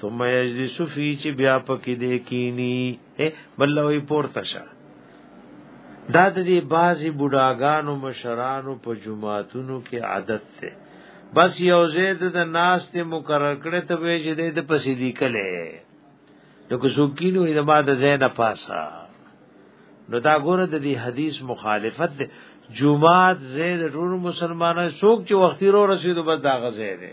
ثم یجلس فی چې بیا پکې دې کینی اے بلوي پورته شه دا د دې بازي بډاګانو مشرانو په جمعاتونو کې عادت ده بس یو زید د ناس ته مقرر کړي ته وی چې د پسې دی کله نو کو سوکینو د ما د زینا پاسا نو دا ګوره د دې حدیث مخالفت ده جمعات زید ټول مسلمانانو څوک چې وختي رو رسیدو بس دا غزه ده